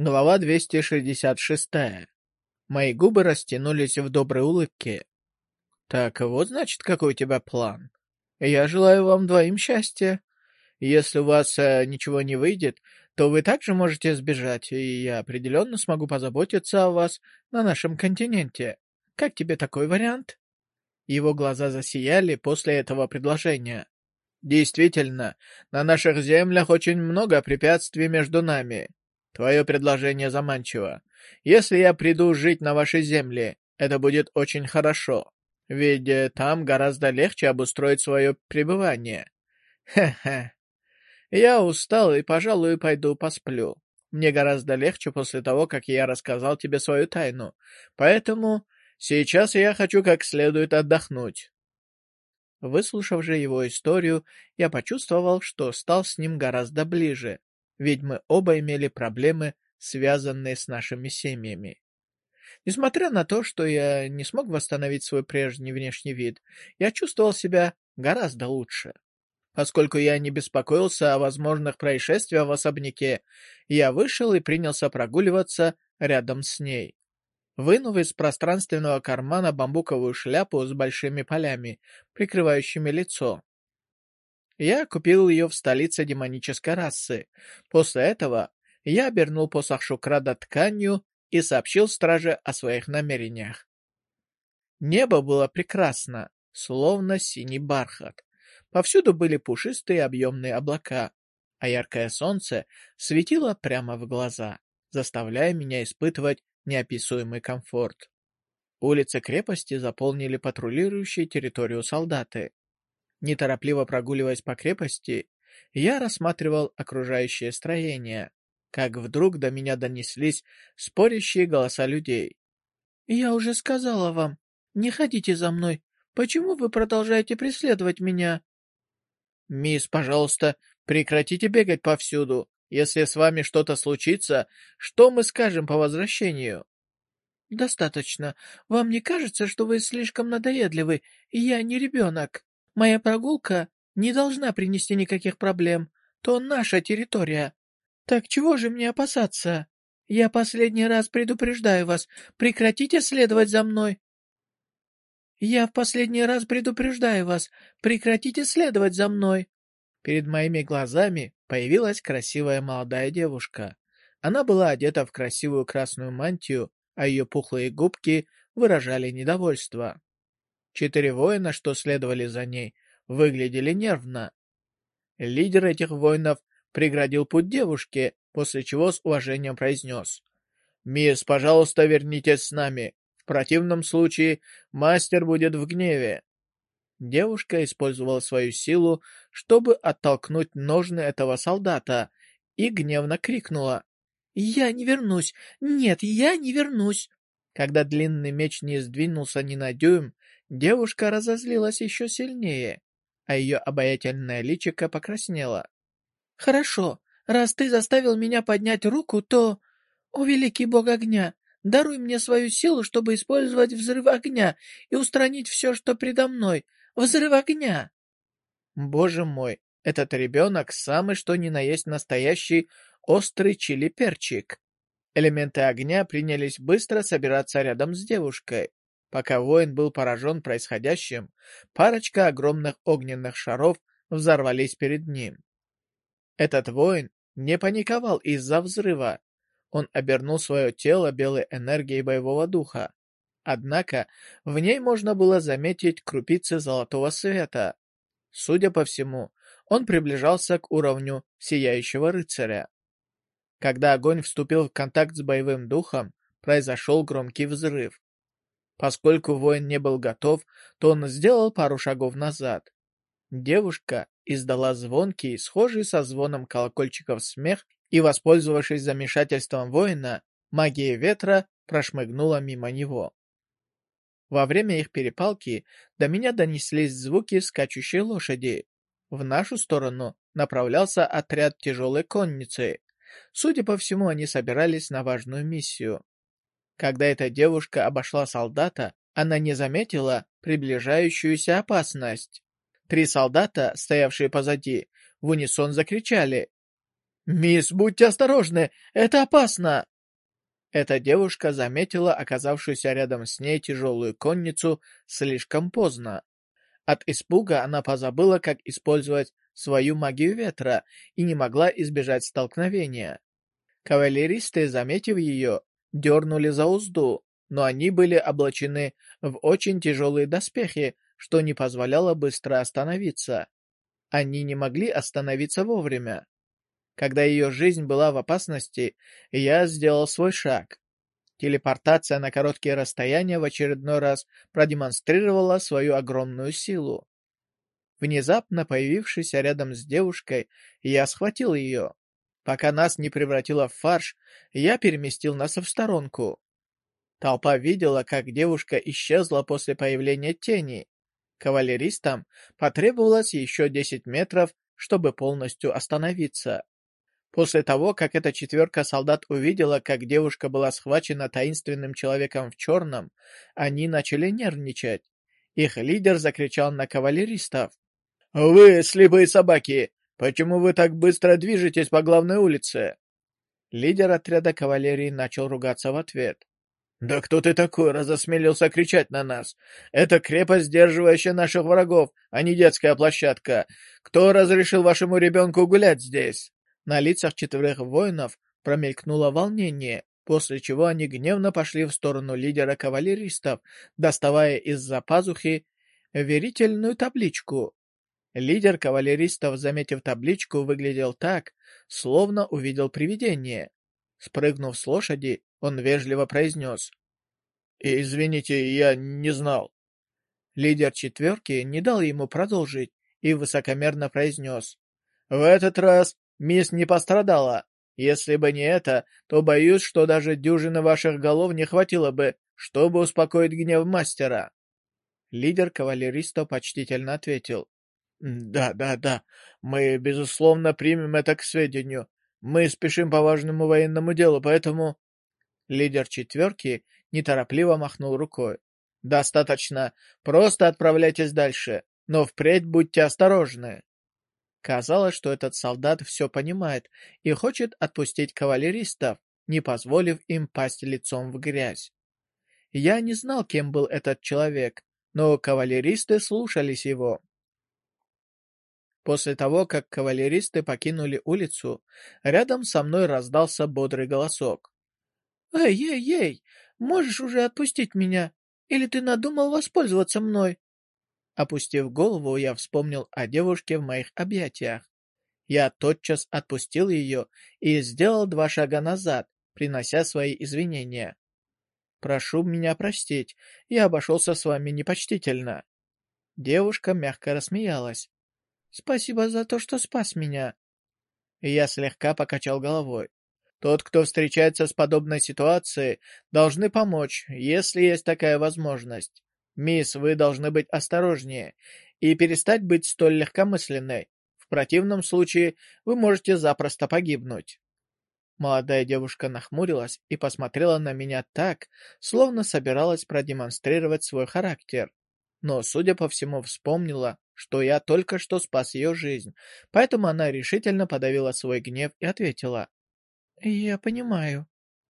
Глава 266. Мои губы растянулись в доброй улыбке. Так вот, значит, какой у тебя план. Я желаю вам двоим счастья. Если у вас э, ничего не выйдет, то вы также можете сбежать, и я определенно смогу позаботиться о вас на нашем континенте. Как тебе такой вариант? Его глаза засияли после этого предложения. Действительно, на наших землях очень много препятствий между нами. Твое предложение заманчиво. Если я приду жить на вашей земле, это будет очень хорошо. Ведь э, там гораздо легче обустроить свое пребывание. Хе-хе. Я устал и, пожалуй, пойду посплю. Мне гораздо легче после того, как я рассказал тебе свою тайну. Поэтому сейчас я хочу как следует отдохнуть. Выслушав же его историю, я почувствовал, что стал с ним гораздо ближе ведь мы оба имели проблемы, связанные с нашими семьями. Несмотря на то, что я не смог восстановить свой прежний внешний вид, я чувствовал себя гораздо лучше. Поскольку я не беспокоился о возможных происшествиях в особняке, я вышел и принялся прогуливаться рядом с ней. Вынув из пространственного кармана бамбуковую шляпу с большими полями, прикрывающими лицо, я купил ее в столице демонической расы. После этого я обернул посох Шукрада тканью и сообщил страже о своих намерениях. Небо было прекрасно, словно синий бархат. Повсюду были пушистые объемные облака, а яркое солнце светило прямо в глаза, заставляя меня испытывать неописуемый комфорт. Улицы крепости заполнили патрулирующие территорию солдаты. Неторопливо прогуливаясь по крепости, я рассматривал окружающее строение, как вдруг до меня донеслись спорящие голоса людей. «Я уже сказала вам, не ходите за мной. Почему вы продолжаете преследовать меня?» «Мисс, пожалуйста, прекратите бегать повсюду. Если с вами что-то случится, что мы скажем по возвращению?» «Достаточно. Вам не кажется, что вы слишком надоедливы, я не ребенок?» Моя прогулка не должна принести никаких проблем. То наша территория. Так чего же мне опасаться? Я последний раз предупреждаю вас, прекратите следовать за мной. Я в последний раз предупреждаю вас, прекратите следовать за мной. Перед моими глазами появилась красивая молодая девушка. Она была одета в красивую красную мантию, а ее пухлые губки выражали недовольство. Четыре воина, что следовали за ней, выглядели нервно. Лидер этих воинов преградил путь девушке, после чего с уважением произнес. «Мисс, пожалуйста, вернитесь с нами. В противном случае мастер будет в гневе». Девушка использовала свою силу, чтобы оттолкнуть ножны этого солдата, и гневно крикнула. «Я не вернусь! Нет, я не вернусь!» Когда длинный меч не сдвинулся ни на дюйм, Девушка разозлилась еще сильнее, а ее обаятельное личико покраснело. «Хорошо, раз ты заставил меня поднять руку, то... О, великий бог огня, даруй мне свою силу, чтобы использовать взрыв огня и устранить все, что предо мной. Взрыв огня!» Боже мой, этот ребенок самый что ни на есть настоящий острый чили-перчик. Элементы огня принялись быстро собираться рядом с девушкой. Пока воин был поражен происходящим, парочка огромных огненных шаров взорвались перед ним. Этот воин не паниковал из-за взрыва. Он обернул свое тело белой энергией боевого духа. Однако в ней можно было заметить крупицы золотого света. Судя по всему, он приближался к уровню Сияющего Рыцаря. Когда огонь вступил в контакт с боевым духом, произошел громкий взрыв. Поскольку воин не был готов, то он сделал пару шагов назад. Девушка издала звонкий, схожий со звоном колокольчиков смех, и, воспользовавшись замешательством воина, магия ветра прошмыгнула мимо него. Во время их перепалки до меня донеслись звуки скачущей лошади. В нашу сторону направлялся отряд тяжелой конницы. Судя по всему, они собирались на важную миссию. Когда эта девушка обошла солдата, она не заметила приближающуюся опасность. Три солдата, стоявшие позади, в унисон закричали. «Мисс, будьте осторожны! Это опасно!» Эта девушка заметила оказавшуюся рядом с ней тяжелую конницу слишком поздно. От испуга она позабыла, как использовать свою магию ветра и не могла избежать столкновения. Кавалеристы, заметив ее, дернули за узду, но они были облачены в очень тяжелые доспехи, что не позволяло быстро остановиться. Они не могли остановиться вовремя. Когда ее жизнь была в опасности, я сделал свой шаг. Телепортация на короткие расстояния в очередной раз продемонстрировала свою огромную силу. Внезапно появившись рядом с девушкой, я схватил ее. Пока нас не превратило в фарш, я переместил нас в сторонку. Толпа видела, как девушка исчезла после появления тени. Кавалеристам потребовалось еще 10 метров, чтобы полностью остановиться. После того, как эта четверка солдат увидела, как девушка была схвачена таинственным человеком в черном, они начали нервничать. Их лидер закричал на кавалеристов. «Вы, слепые собаки! Почему вы так быстро движетесь по главной улице?» Лидер отряда кавалерии начал ругаться в ответ. «Да кто ты такой, раз осмелился кричать на нас? Это крепость, сдерживающая наших врагов, а не детская площадка. Кто разрешил вашему ребенку гулять здесь?» На лицах четверых воинов промелькнуло волнение, после чего они гневно пошли в сторону лидера кавалеристов, доставая из-за пазухи верительную табличку. Лидер кавалеристов, заметив табличку, выглядел так, словно увидел привидение. Спрыгнув с лошади, он вежливо произнес. «Извините, я не знал». Лидер четверки не дал ему продолжить и высокомерно произнес. «В этот раз Мисс не пострадала. Если бы не это, то боюсь, что даже дюжины ваших голов не хватило бы, чтобы успокоить гнев мастера. Лидер кавалеристов почтительно ответил. «Да, да, да, мы, безусловно, примем это к сведению. Мы спешим по важному военному делу, поэтому...» Лидер четверки неторопливо махнул рукой. «Достаточно. Просто отправляйтесь дальше. Но впредь будьте осторожны». Казалось, что этот солдат все понимает и хочет отпустить кавалеристов, не позволив им пасть лицом в грязь. Я не знал, кем был этот человек, но кавалеристы слушались его. После того, как кавалеристы покинули улицу, рядом со мной раздался бодрый голосок. «Эй-эй-эй, можешь уже отпустить меня? Или ты надумал воспользоваться мной?» Опустив голову, я вспомнил о девушке в моих объятиях. Я тотчас отпустил ее и сделал два шага назад, принося свои извинения. «Прошу меня простить, я обошелся с вами непочтительно». Девушка мягко рассмеялась. «Спасибо за то, что спас меня». Я слегка покачал головой. Тот, кто встречается с подобной ситуацией, должны помочь, если есть такая возможность. «Мисс, вы должны быть осторожнее и перестать быть столь легкомысленной. В противном случае вы можете запросто погибнуть». Молодая девушка нахмурилась и посмотрела на меня так, словно собиралась продемонстрировать свой характер. Но, судя по всему, вспомнила, что я только что спас ее жизнь, поэтому она решительно подавила свой гнев и ответила. «Я понимаю».